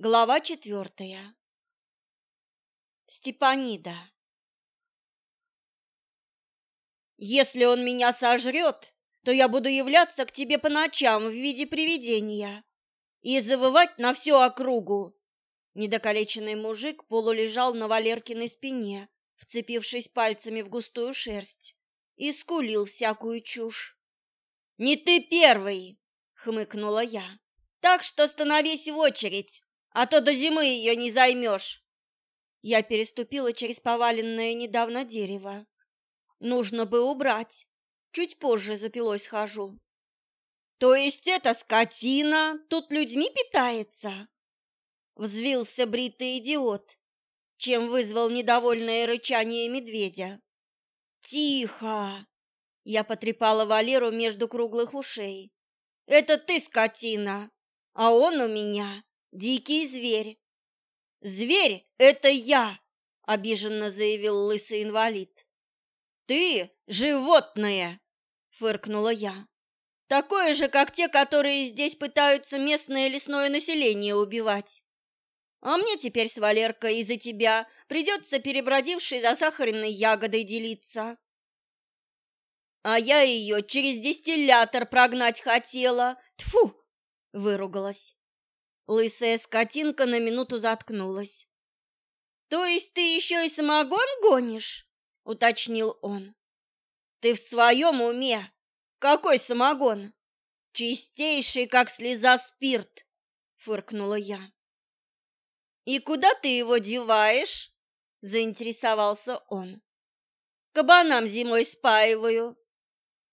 Глава четвертая. Степанида. Если он меня сожрет, то я буду являться к тебе по ночам в виде привидения и завывать на всю округу. Недокалеченный мужик полулежал на Валеркиной спине, вцепившись пальцами в густую шерсть, и скулил всякую чушь. «Не ты первый!» — хмыкнула я. «Так что становись в очередь!» А то до зимы ее не займешь. Я переступила через поваленное недавно дерево. Нужно бы убрать. Чуть позже за пилой схожу. То есть эта скотина тут людьми питается? Взвился бритый идиот, чем вызвал недовольное рычание медведя. Тихо! Я потрепала Валеру между круглых ушей. Это ты скотина, а он у меня Дикий зверь. Зверь — это я, обиженно заявил лысый инвалид. Ты животное, фыркнула я. Такое же, как те, которые здесь пытаются местное лесное население убивать. А мне теперь с Валеркой из-за тебя придется перебродившей за сахарной ягодой делиться. А я ее через дистиллятор прогнать хотела. Тфу, выругалась. Лысая скотинка на минуту заткнулась. «То есть ты еще и самогон гонишь?» — уточнил он. «Ты в своем уме? Какой самогон? Чистейший, как слеза спирт!» — фыркнула я. «И куда ты его деваешь?» — заинтересовался он. «Кабанам зимой спаиваю.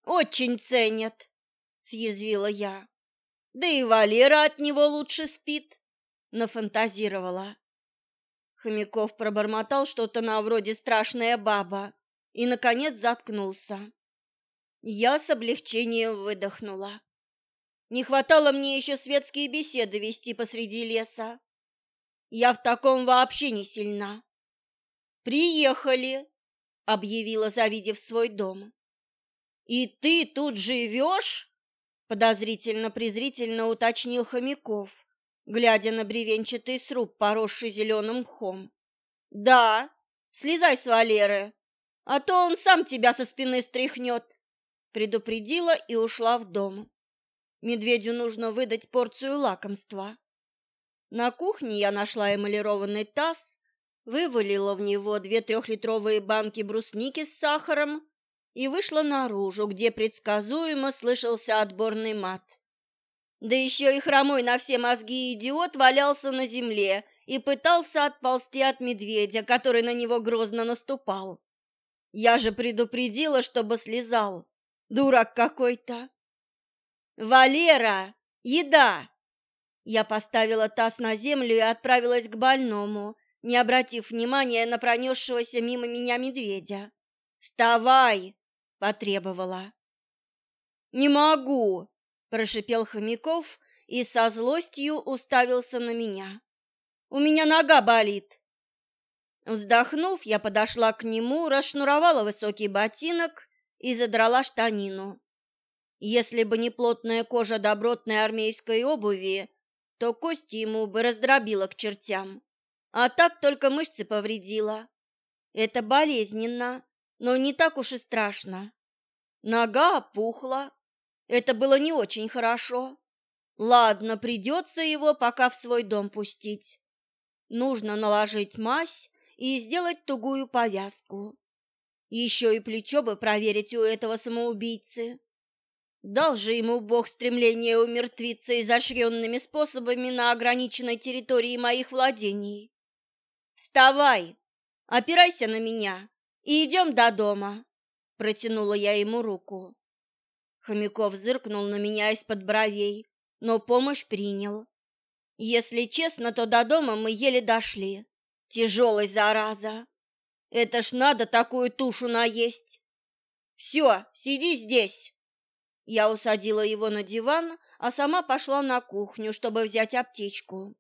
Очень ценят», — съязвила я. Да и Валера от него лучше спит, нафантазировала. Хомяков пробормотал что-то на вроде страшная баба и наконец заткнулся. Я с облегчением выдохнула. Не хватало мне еще светские беседы вести посреди леса. Я в таком вообще не сильна. Приехали, объявила, завидев свой дом. И ты тут живешь? Подозрительно-презрительно уточнил Хомяков, глядя на бревенчатый сруб, поросший зеленым мхом. «Да, слезай с Валеры, а то он сам тебя со спины стряхнет», предупредила и ушла в дом. Медведю нужно выдать порцию лакомства. На кухне я нашла эмалированный таз, вывалила в него две трехлитровые банки брусники с сахаром и вышла наружу, где предсказуемо слышался отборный мат. Да еще и хромой на все мозги идиот валялся на земле и пытался отползти от медведя, который на него грозно наступал. Я же предупредила, чтобы слезал. Дурак какой-то. «Валера! Еда!» Я поставила таз на землю и отправилась к больному, не обратив внимания на пронесшегося мимо меня медведя. «Вставай! Потребовала. «Не могу!» – прошипел Хомяков и со злостью уставился на меня. «У меня нога болит!» Вздохнув, я подошла к нему, расшнуровала высокий ботинок и задрала штанину. Если бы не плотная кожа добротной армейской обуви, то кости ему бы раздробила к чертям, а так только мышцы повредила. Это болезненно, но не так уж и страшно. Нога опухла. Это было не очень хорошо. Ладно, придется его пока в свой дом пустить. Нужно наложить мазь и сделать тугую повязку. Еще и плечо бы проверить у этого самоубийцы. Дал же ему Бог стремление умертвиться изощренными способами на ограниченной территории моих владений. Вставай, опирайся на меня и идем до дома. Протянула я ему руку. Хомяков зыркнул на меня из-под бровей, но помощь принял. Если честно, то до дома мы еле дошли. Тяжелый, зараза. Это ж надо такую тушу наесть. Все, сиди здесь. Я усадила его на диван, а сама пошла на кухню, чтобы взять аптечку.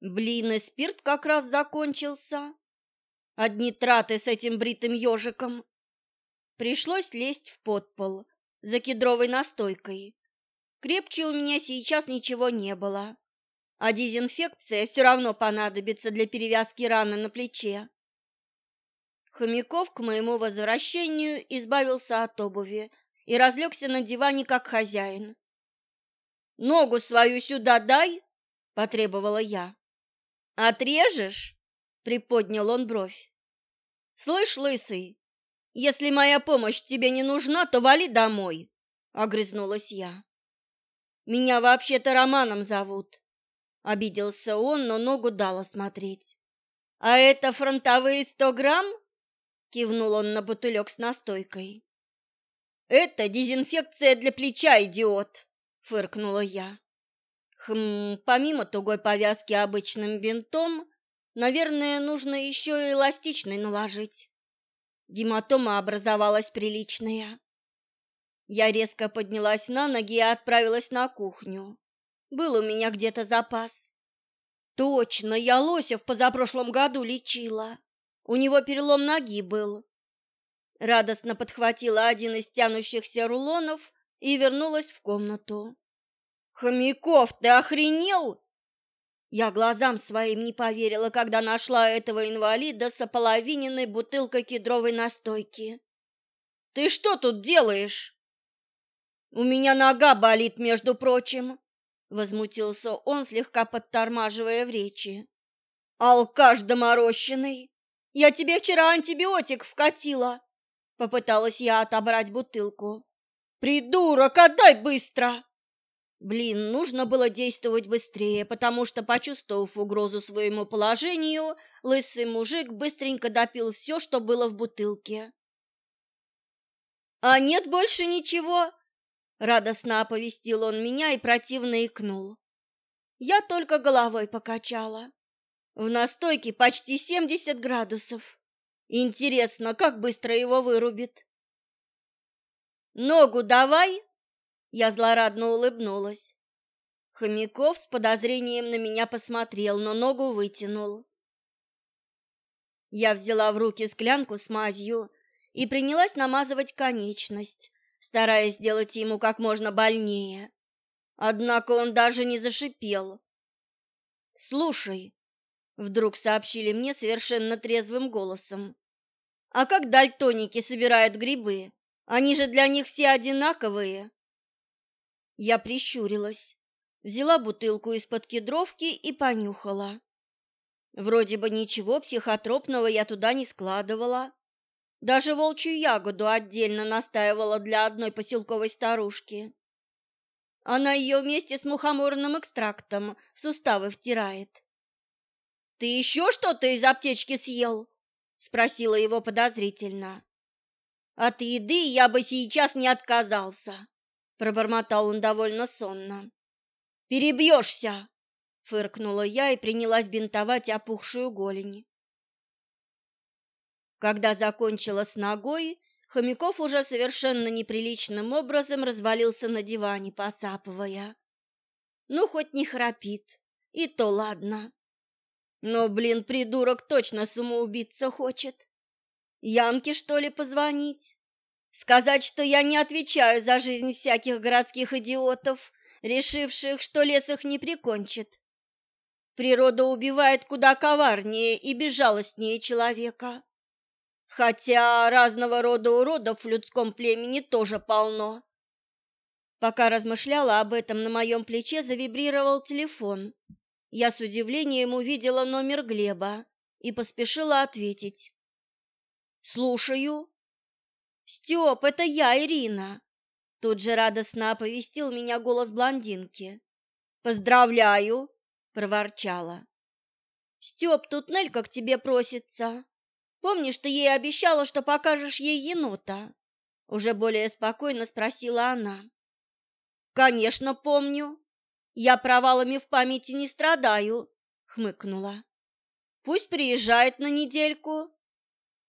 Блин, и спирт как раз закончился. Одни траты с этим бритым ежиком. Пришлось лезть в подпол за кедровой настойкой. Крепче у меня сейчас ничего не было. а дезинфекция все равно понадобится для перевязки раны на плече. Хомяков к моему возвращению избавился от обуви и разлегся на диване как хозяин. «Ногу свою сюда дай!» — потребовала я. «Отрежешь?» — приподнял он бровь. «Слышь, лысый, если моя помощь тебе не нужна, то вали домой!» — огрызнулась я. «Меня вообще-то Романом зовут», — обиделся он, но ногу дал осмотреть. «А это фронтовые сто грамм?» — кивнул он на бутылек с настойкой. «Это дезинфекция для плеча, идиот!» — фыркнула я. Хм, помимо тугой повязки обычным бинтом, наверное, нужно еще и эластичный наложить. Гематома образовалась приличная. Я резко поднялась на ноги и отправилась на кухню. Был у меня где-то запас. Точно, я лося в позапрошлом году лечила. У него перелом ноги был. Радостно подхватила один из тянущихся рулонов и вернулась в комнату. «Хомяков, ты охренел?» Я глазам своим не поверила, когда нашла этого инвалида с ополовиненной бутылкой кедровой настойки. «Ты что тут делаешь?» «У меня нога болит, между прочим», — возмутился он, слегка подтормаживая в речи. «Алкаш доморощенный! Я тебе вчера антибиотик вкатила!» Попыталась я отобрать бутылку. «Придурок, отдай быстро!» Блин, нужно было действовать быстрее, потому что, почувствовав угрозу своему положению, лысый мужик быстренько допил все, что было в бутылке. «А нет больше ничего?» — радостно оповестил он меня и противно икнул. Я только головой покачала. В настойке почти семьдесят градусов. Интересно, как быстро его вырубит. «Ногу давай!» Я злорадно улыбнулась. Хомяков с подозрением на меня посмотрел, но ногу вытянул. Я взяла в руки склянку с мазью и принялась намазывать конечность, стараясь сделать ему как можно больнее. Однако он даже не зашипел. «Слушай», — вдруг сообщили мне совершенно трезвым голосом, «а как дальтоники собирают грибы? Они же для них все одинаковые». Я прищурилась, взяла бутылку из-под кедровки и понюхала. Вроде бы ничего психотропного я туда не складывала. Даже волчью ягоду отдельно настаивала для одной поселковой старушки. Она ее вместе с мухоморным экстрактом в суставы втирает. «Ты еще что-то из аптечки съел?» — спросила его подозрительно. «От еды я бы сейчас не отказался», пробормотал он довольно сонно. Перебьешься!» — фыркнула я и принялась бинтовать опухшую голень. Когда закончила с ногой, Хомяков уже совершенно неприличным образом развалился на диване, посапывая. Ну, хоть не храпит, и то ладно. Но, блин, придурок точно самоубиться хочет. Янке, что ли, позвонить? Сказать, что я не отвечаю за жизнь всяких городских идиотов, решивших, что лес их не прикончит. Природа убивает куда коварнее и безжалостнее человека. Хотя разного рода уродов в людском племени тоже полно. Пока размышляла об этом, на моем плече завибрировал телефон. Я с удивлением увидела номер Глеба и поспешила ответить. «Слушаю», «Степ, это я, Ирина!» Тут же радостно оповестил меня голос блондинки. «Поздравляю!» — проворчала. «Степ, тут Нелька к тебе просится. Помнишь, ты ей обещала, что покажешь ей енота?» Уже более спокойно спросила она. «Конечно, помню. Я провалами в памяти не страдаю», — хмыкнула. «Пусть приезжает на недельку.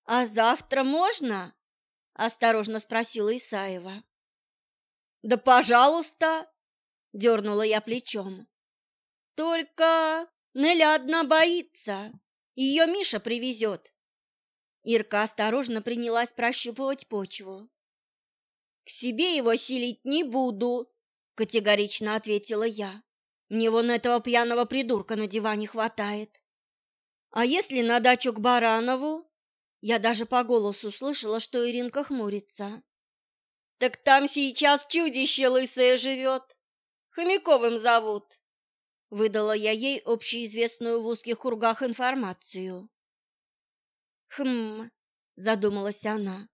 А завтра можно?» Осторожно спросила Исаева. Да, пожалуйста, дернула я плечом. Только Неля одна боится. Ее Миша привезет. Ирка осторожно принялась прощупывать почву. К себе его силить не буду, категорично ответила я. Мне вон этого пьяного придурка на диване хватает. А если на дачу к Баранову? Я даже по голосу слышала, что Иринка хмурится. Так там сейчас чудище лысое живет. Хомяковым зовут. Выдала я ей общеизвестную в узких кругах информацию. Хм, задумалась она.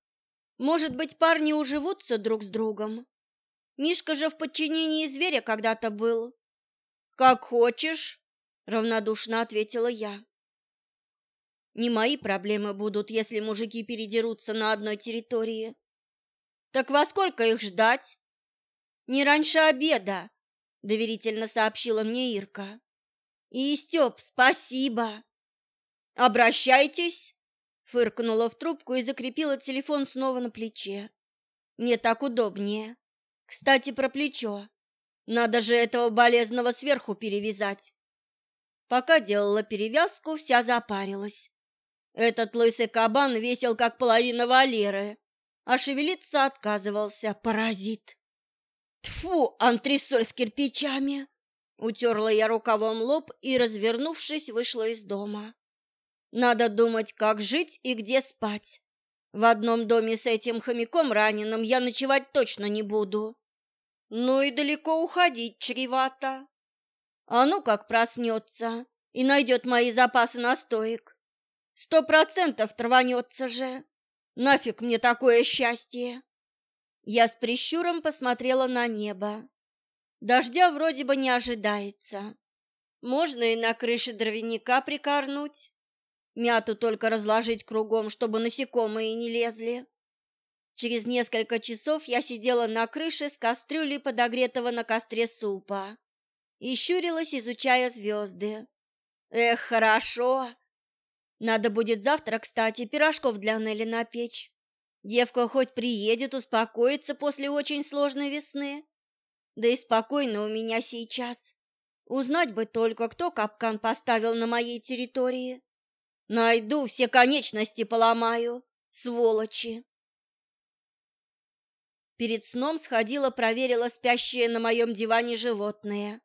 Может быть, парни уживутся друг с другом? Мишка же в подчинении зверя когда-то был. Как хочешь, равнодушно ответила я. Не мои проблемы будут, если мужики передерутся на одной территории. Так во сколько их ждать? Не раньше обеда, доверительно сообщила мне Ирка. И Степ, спасибо. Обращайтесь, фыркнула в трубку и закрепила телефон снова на плече. Мне так удобнее. Кстати, про плечо. Надо же этого болезного сверху перевязать. Пока делала перевязку, вся запарилась. Этот лысый кабан весил как половина Валеры, а шевелиться отказывался, паразит. Тфу, антресоль с кирпичами! Утерла я рукавом лоб и, развернувшись, вышла из дома. Надо думать, как жить и где спать. В одном доме с этим хомяком раненым я ночевать точно не буду. Ну и далеко уходить чревато. А ну как проснется и найдет мои запасы настоек. Сто процентов траванется же. Нафиг мне такое счастье. Я с прищуром посмотрела на небо. Дождя вроде бы не ожидается. Можно и на крыше дровяника прикорнуть. Мяту только разложить кругом, чтобы насекомые не лезли. Через несколько часов я сидела на крыше с кастрюлей подогретого на костре супа и щурилась, изучая звезды. Эх, хорошо! Надо будет завтра, кстати, пирожков для Нелли напечь. Девка хоть приедет, успокоится после очень сложной весны. Да и спокойно у меня сейчас. Узнать бы только, кто капкан поставил на моей территории. Найду, все конечности поломаю, сволочи. Перед сном сходила, проверила спящее на моем диване животное.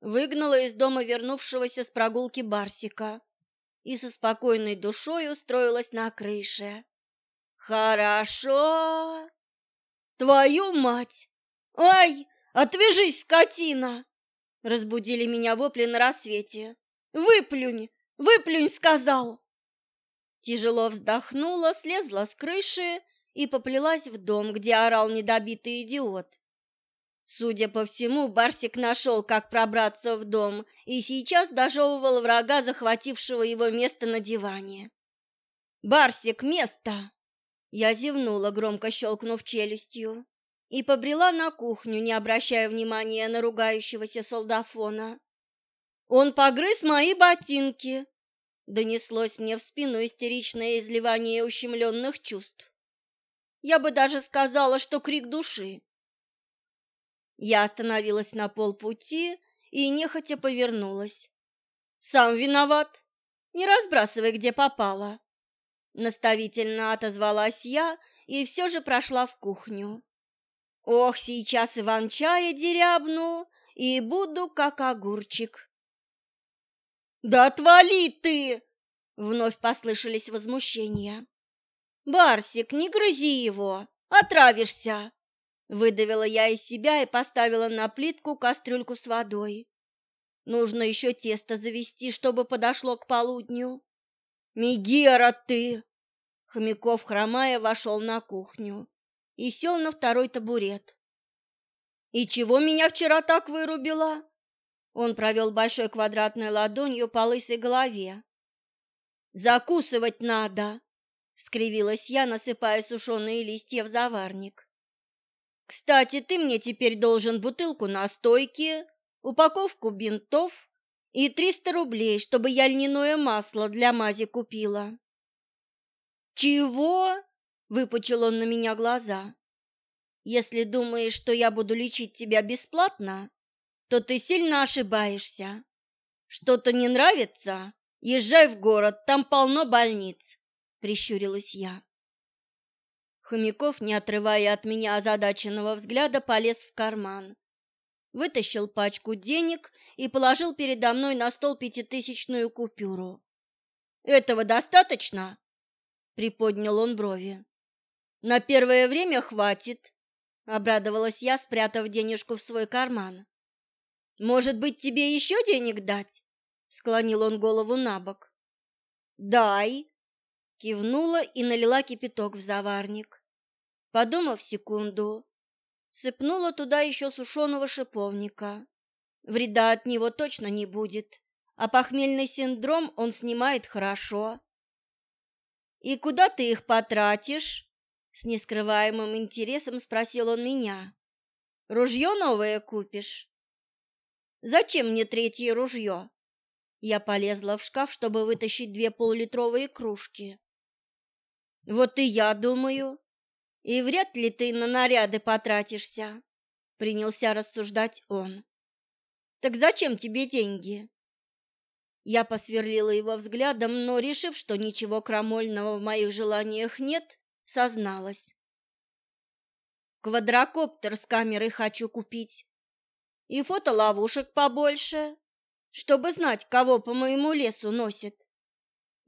Выгнала из дома вернувшегося с прогулки Барсика и со спокойной душой устроилась на крыше. Хорошо. Твою мать! Ай, отвяжись, скотина! Разбудили меня вопли на рассвете. Выплюнь, Выплюнь, сказал!» Тяжело вздохнула, слезла с крыши и поплелась в дом, где орал недобитый идиот. Судя по всему, Барсик нашел, как пробраться в дом, и сейчас дожевывал врага, захватившего его место на диване. «Барсик, место!» Я зевнула, громко щелкнув челюстью, и побрела на кухню, не обращая внимания на ругающегося солдафона. «Он погрыз мои ботинки!» Донеслось мне в спину истеричное изливание ущемленных чувств. Я бы даже сказала, что крик души. Я остановилась на полпути и нехотя повернулась. «Сам виноват. Не разбрасывай, где попало». Наставительно отозвалась я и все же прошла в кухню. «Ох, сейчас иван-чая дерябну и буду как огурчик». «Да отвали ты!» — вновь послышались возмущения. «Барсик, не грызи его, отравишься!» Выдавила я из себя и поставила на плитку кастрюльку с водой. Нужно еще тесто завести, чтобы подошло к полудню. «Мегера ты!» Хомяков, хромая, вошел на кухню и сел на второй табурет. «И чего меня вчера так вырубило?» Он провел большой квадратной ладонью по лысой голове. «Закусывать надо!» — скривилась я, насыпая сушеные листья в заварник. «Кстати, ты мне теперь должен бутылку настойки, упаковку бинтов и триста рублей, чтобы я льняное масло для мази купила». «Чего?» — выпучил он на меня глаза. «Если думаешь, что я буду лечить тебя бесплатно, то ты сильно ошибаешься. Что-то не нравится? Езжай в город, там полно больниц, прищурилась я. Хомяков, не отрывая от меня озадаченного взгляда, полез в карман вытащил пачку денег и положил передо мной на стол пятитысячную купюру. «Этого достаточно?» — приподнял он брови. «На первое время хватит», — обрадовалась я, спрятав денежку в свой карман. «Может быть, тебе еще денег дать?» — склонил он голову на бок. «Дай!» — кивнула и налила кипяток в заварник. Подумав секунду, сыпнула туда еще сушеного шиповника. Вреда от него точно не будет, а похмельный синдром он снимает хорошо. «И куда ты их потратишь?» С нескрываемым интересом спросил он меня. «Ружье новое купишь?» «Зачем мне третье ружье?» Я полезла в шкаф, чтобы вытащить две полулитровые кружки. «Вот и я думаю. И вряд ли ты на наряды потратишься», — принялся рассуждать он. «Так зачем тебе деньги?» Я посверлила его взглядом, но, решив, что ничего крамольного в моих желаниях нет, созналась. Квадрокоптер с камерой хочу купить. И фотоловушек побольше, чтобы знать, кого по моему лесу носит.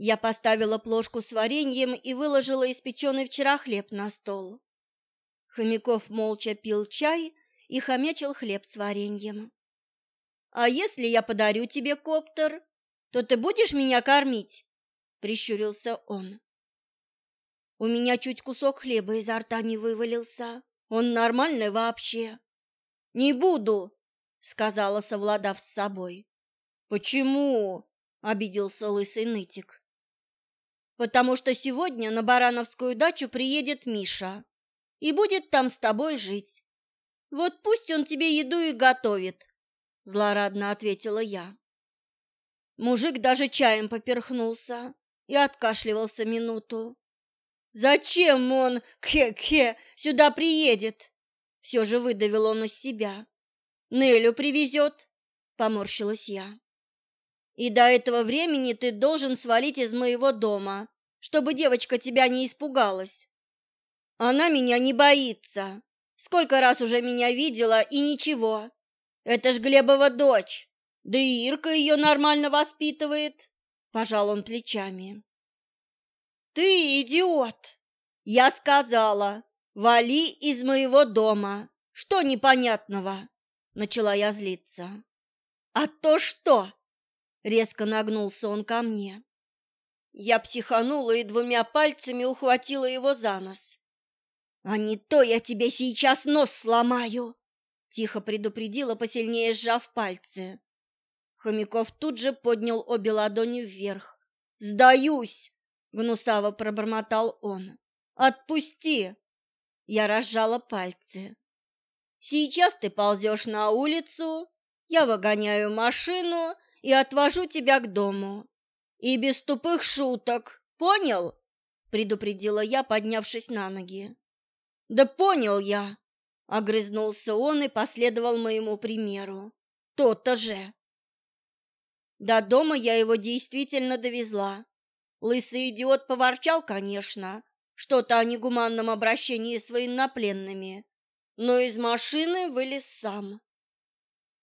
Я поставила плошку с вареньем и выложила испеченный вчера хлеб на стол. Хомяков молча пил чай и хомячил хлеб с вареньем. «А если я подарю тебе коптер, то ты будешь меня кормить?» — прищурился он. У меня чуть кусок хлеба изо рта не вывалился. Он нормальный вообще. «Не буду», — сказала, совладав с собой. «Почему?» — обиделся лысый нытик. «Потому что сегодня на Барановскую дачу приедет Миша и будет там с тобой жить. Вот пусть он тебе еду и готовит», — злорадно ответила я. Мужик даже чаем поперхнулся и откашливался минуту. «Зачем он, кхе-кхе, сюда приедет?» Все же выдавил он из себя. «Нелю привезет», — поморщилась я. «И до этого времени ты должен свалить из моего дома, чтобы девочка тебя не испугалась. Она меня не боится. Сколько раз уже меня видела, и ничего. Это ж Глебова дочь. Да и Ирка ее нормально воспитывает», — пожал он плечами. «Ты идиот!» «Я сказала, вали из моего дома! Что непонятного?» Начала я злиться. «А то что?» Резко нагнулся он ко мне. Я психанула и двумя пальцами ухватила его за нос. «А не то я тебе сейчас нос сломаю!» Тихо предупредила, посильнее сжав пальцы. Хомяков тут же поднял обе ладони вверх. «Сдаюсь!» гнусаво пробормотал он. Отпусти. Я разжала пальцы. Сейчас ты ползешь на улицу, я выгоняю машину и отвожу тебя к дому. И без тупых шуток, понял? предупредила я, поднявшись на ноги. Да понял я, огрызнулся он и последовал моему примеру. То-то же. До дома я его действительно довезла, Лысый идиот поворчал, конечно, что-то о негуманном обращении с военнопленными, но из машины вылез сам.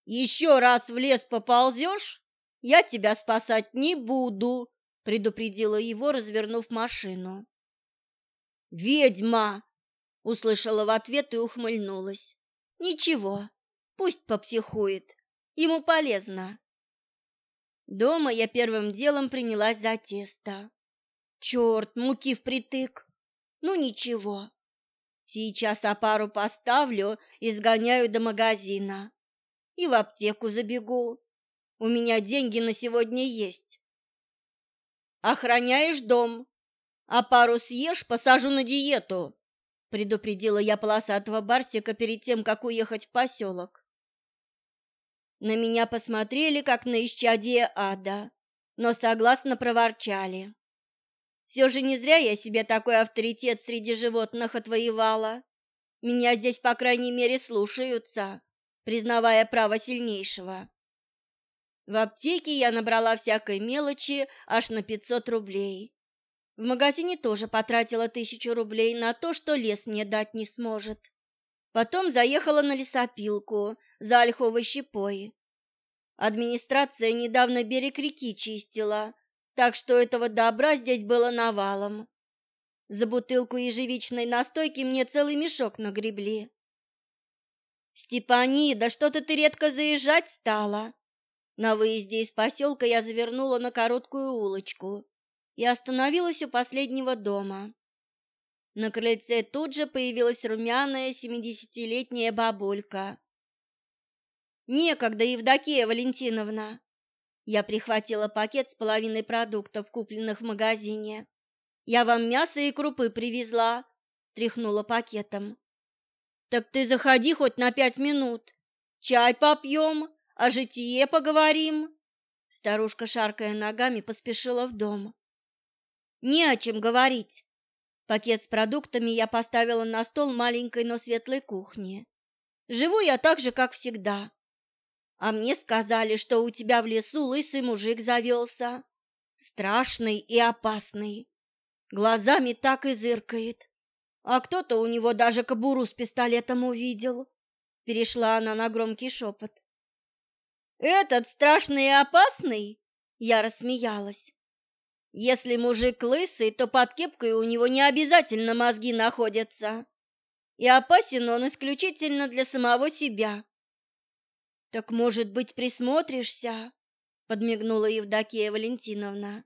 «Еще раз в лес поползешь, я тебя спасать не буду», — предупредила его, развернув машину. «Ведьма!» — услышала в ответ и ухмыльнулась. «Ничего, пусть попсихует, ему полезно». Дома я первым делом принялась за тесто. Черт, муки впритык. Ну ничего. Сейчас опару поставлю и сгоняю до магазина. И в аптеку забегу. У меня деньги на сегодня есть. Охраняешь дом, а пару съешь, посажу на диету, предупредила я полосатого барсика перед тем, как уехать в поселок. На меня посмотрели, как на исчадие ада, но согласно проворчали. Все же не зря я себе такой авторитет среди животных отвоевала. Меня здесь, по крайней мере, слушаются, признавая право сильнейшего. В аптеке я набрала всякой мелочи аж на 500 рублей. В магазине тоже потратила тысячу рублей на то, что лес мне дать не сможет. Потом заехала на лесопилку за ольховой щепой. Администрация недавно берег реки чистила, так что этого добра здесь было навалом. За бутылку ежевичной настойки мне целый мешок нагребли. «Степани, что-то ты редко заезжать стала!» На выезде из поселка я завернула на короткую улочку и остановилась у последнего дома. На крыльце тут же появилась румяная семидесятилетняя бабулька. «Некогда, Евдокия Валентиновна!» Я прихватила пакет с половиной продуктов, купленных в магазине. «Я вам мясо и крупы привезла», — тряхнула пакетом. «Так ты заходи хоть на пять минут. Чай попьем, о житие поговорим». Старушка, шаркая ногами, поспешила в дом. «Не о чем говорить. Пакет с продуктами я поставила на стол маленькой, но светлой кухни. Живу я так же, как всегда. А мне сказали, что у тебя в лесу лысый мужик завелся. Страшный и опасный. Глазами так и зыркает. А кто-то у него даже кобуру с пистолетом увидел. Перешла она на громкий шепот. «Этот страшный и опасный?» Я рассмеялась. Если мужик лысый, то под кепкой у него не обязательно мозги находятся. И опасен он исключительно для самого себя. Так, может быть, присмотришься? подмигнула Евдокия Валентиновна.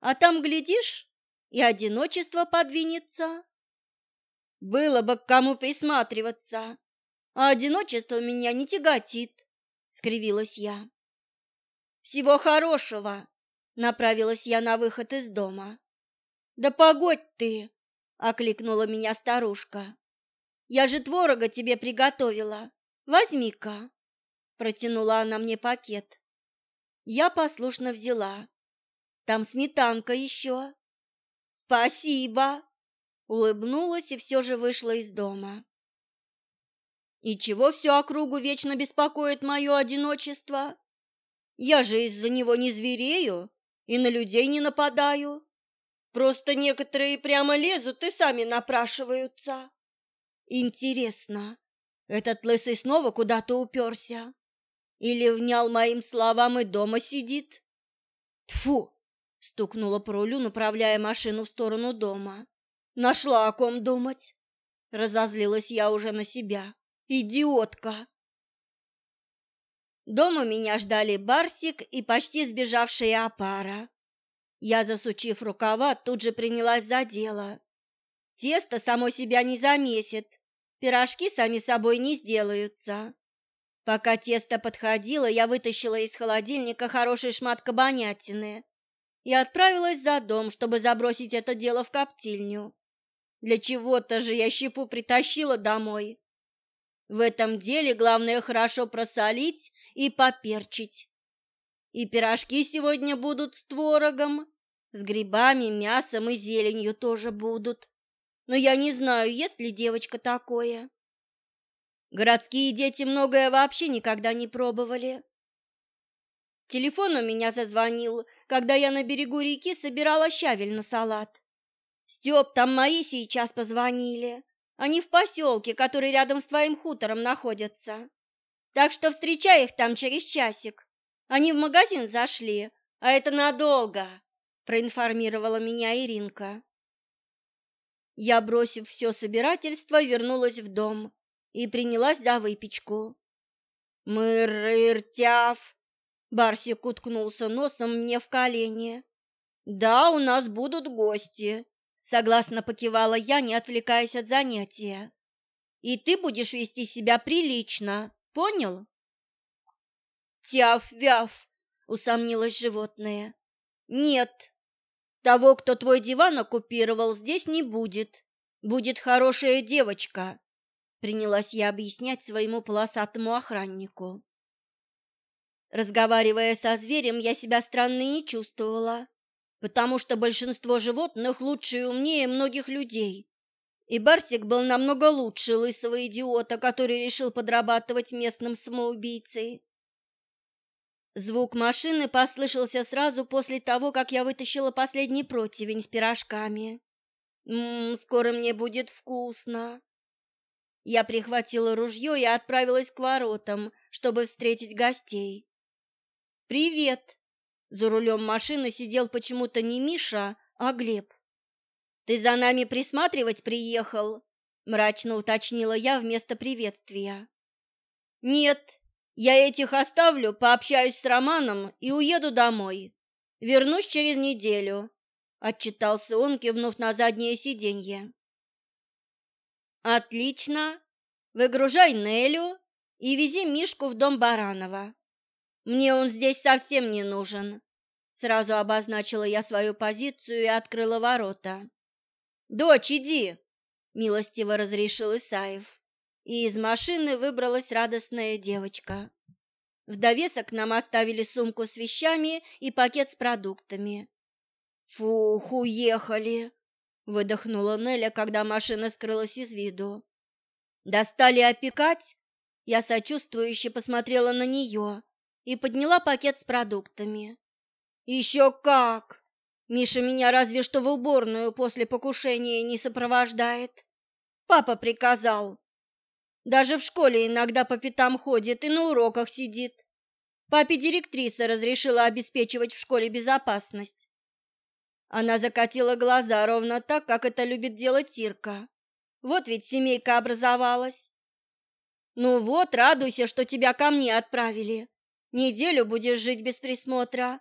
А там глядишь, и одиночество подвинется. Было бы к кому присматриваться, а одиночество меня не тяготит, скривилась я. Всего хорошего, Направилась я на выход из дома. «Да погодь ты!» — окликнула меня старушка. «Я же творога тебе приготовила. Возьми-ка!» Протянула она мне пакет. Я послушно взяла. Там сметанка еще. «Спасибо!» Улыбнулась и все же вышла из дома. И чего всю округу вечно беспокоит мое одиночество? Я же из-за него не зверею и на людей не нападаю. Просто некоторые прямо лезут и сами напрашиваются. Интересно, этот лысый снова куда-то уперся? Или внял моим словам и дома сидит? Тфу! стукнула по рулю, направляя машину в сторону дома. Нашла о ком думать. Разозлилась я уже на себя. Идиотка! Дома меня ждали Барсик и почти сбежавшая опара. Я, засучив рукава, тут же принялась за дело. Тесто само себя не замесит, пирожки сами собой не сделаются. Пока тесто подходило, я вытащила из холодильника хороший шмат кабанятины и отправилась за дом, чтобы забросить это дело в коптильню. Для чего-то же я щепу притащила домой. В этом деле главное хорошо просолить и поперчить. И пирожки сегодня будут с творогом, с грибами, мясом и зеленью тоже будут. Но я не знаю, есть ли девочка такое. Городские дети многое вообще никогда не пробовали. Телефон у меня зазвонил, когда я на берегу реки собирала щавель на салат. Степ, там мои сейчас позвонили. Они в поселке, который рядом с твоим хутором находится. Так что встречай их там через часик. Они в магазин зашли, а это надолго, проинформировала меня Иринка. Я, бросив все собирательство, вернулась в дом и принялась за выпечку. Мыр-рыр-тяв! Барсик уткнулся носом мне в колени. Да, у нас будут гости, Согласно покивала я, не отвлекаясь от занятия. И ты будешь вести себя прилично, понял? Тяв-вяв, усомнилось животное. Нет, того, кто твой диван оккупировал, здесь не будет. Будет хорошая девочка, принялась я объяснять своему полосатому охраннику. Разговаривая со зверем, я себя странно не чувствовала потому что большинство животных лучше и умнее многих людей. И Барсик был намного лучше лысого идиота, который решил подрабатывать местным самоубийцей. Звук машины послышался сразу после того, как я вытащила последний противень с пирожками. Ммм, скоро мне будет вкусно. Я прихватила ружье и отправилась к воротам, чтобы встретить гостей. «Привет!» За рулем машины сидел почему-то не Миша, а Глеб. «Ты за нами присматривать приехал?» — мрачно уточнила я вместо приветствия. «Нет, я этих оставлю, пообщаюсь с Романом и уеду домой. Вернусь через неделю», — отчитался он, кивнув на заднее сиденье. «Отлично. Выгружай Нелю и вези Мишку в дом Баранова. Мне он здесь совсем не нужен». Сразу обозначила я свою позицию и открыла ворота. «Дочь, иди!» — милостиво разрешил Исаев. И из машины выбралась радостная девочка. В довесок нам оставили сумку с вещами и пакет с продуктами. «Фух, уехали!» выдохнула Неля, когда машина скрылась из виду. Достали опекать? Я сочувствующе посмотрела на нее и подняла пакет с продуктами. Еще как! Миша меня разве что в уборную после покушения не сопровождает. Папа приказал. Даже в школе иногда по пятам ходит и на уроках сидит. Папе директриса разрешила обеспечивать в школе безопасность. Она закатила глаза ровно так, как это любит делать Тирка. Вот ведь семейка образовалась. Ну вот, радуйся, что тебя ко мне отправили. Неделю будешь жить без присмотра,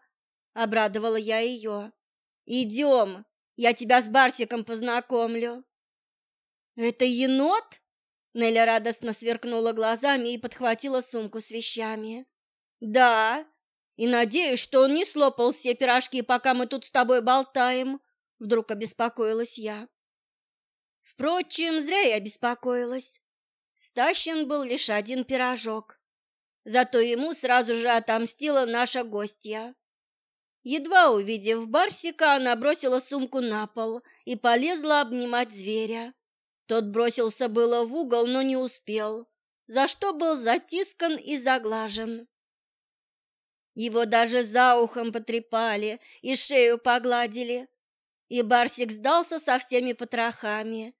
обрадовала я ее. Идем, я тебя с Барсиком познакомлю. Это енот? Неля радостно сверкнула глазами и подхватила сумку с вещами. Да, и надеюсь, что он не слопал все пирожки, пока мы тут с тобой болтаем, вдруг обеспокоилась я. Впрочем, зря я беспокоилась. Стащен был лишь один пирожок. Зато ему сразу же отомстила наша гостья. Едва увидев Барсика, она бросила сумку на пол и полезла обнимать зверя. Тот бросился было в угол, но не успел, за что был затискан и заглажен. Его даже за ухом потрепали и шею погладили, и Барсик сдался со всеми потрохами.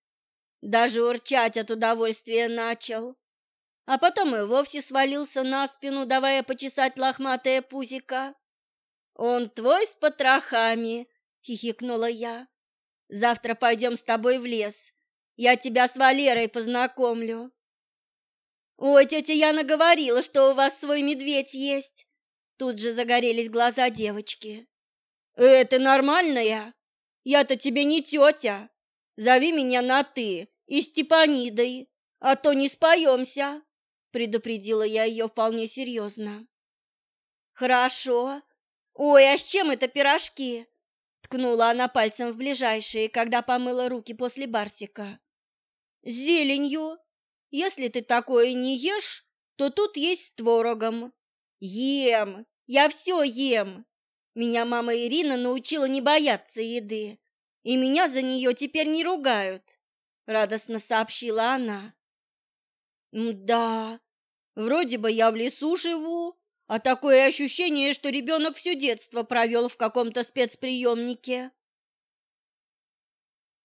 Даже урчать от удовольствия начал, а потом и вовсе свалился на спину, давая почесать лохматое пузико. «Он твой с потрохами!» — хихикнула я. «Завтра пойдем с тобой в лес. Я тебя с Валерой познакомлю». «Ой, тетя Яна говорила, что у вас свой медведь есть. Тут же загорелись глаза девочки. «Это нормальная? Я-то тебе не тетя. Зови меня на «ты» и Степанидой, а то не споемся», — предупредила я ее вполне серьезно. «Хорошо. Ой, а с чем это пирожки?» Ткнула она пальцем в ближайшие, когда помыла руки после барсика. «С зеленью. Если ты такое не ешь, то тут есть с творогом. Ем, я все ем. Меня мама Ирина научила не бояться еды, и меня за нее теперь не ругают, радостно сообщила она. Да, вроде бы я в лесу живу, а такое ощущение, что ребенок все детство провел в каком-то спецприемнике.